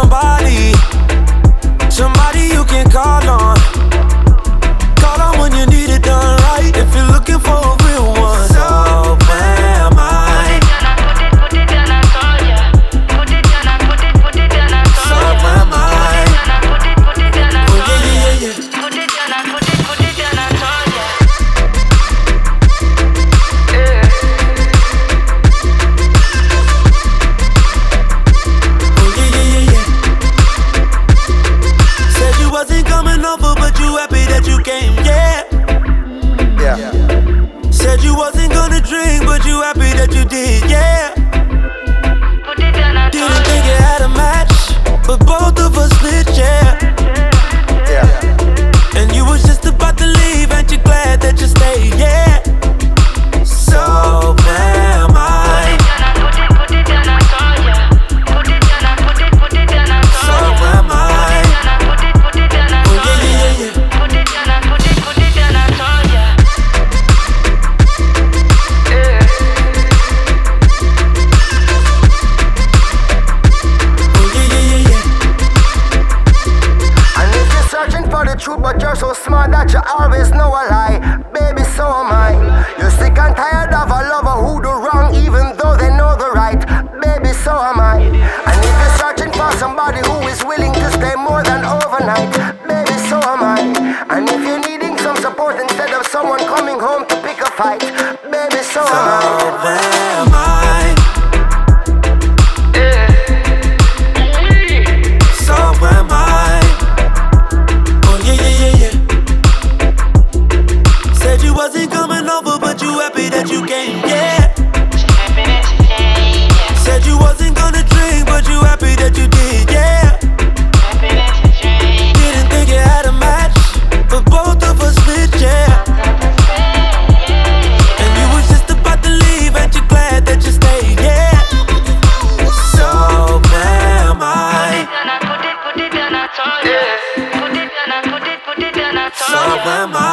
somebody you're the truth, but you're so smart that you always know a lie, baby, so am I. You're sick and tired of a lover who do wrong, even though they know the right, baby, so am I. And if you're searching for somebody who is willing to stay more than overnight, baby, so am I. And if you're needing some support instead of someone coming home to pick a fight, baby, so am I. happy that you came, yeah. Said you wasn't gonna drink, but you happy that you did, yeah. Didn't think you had a match, but both of us did, yeah. And you was just about to leave, and you glad that you stayed, yeah. So am I. So am I.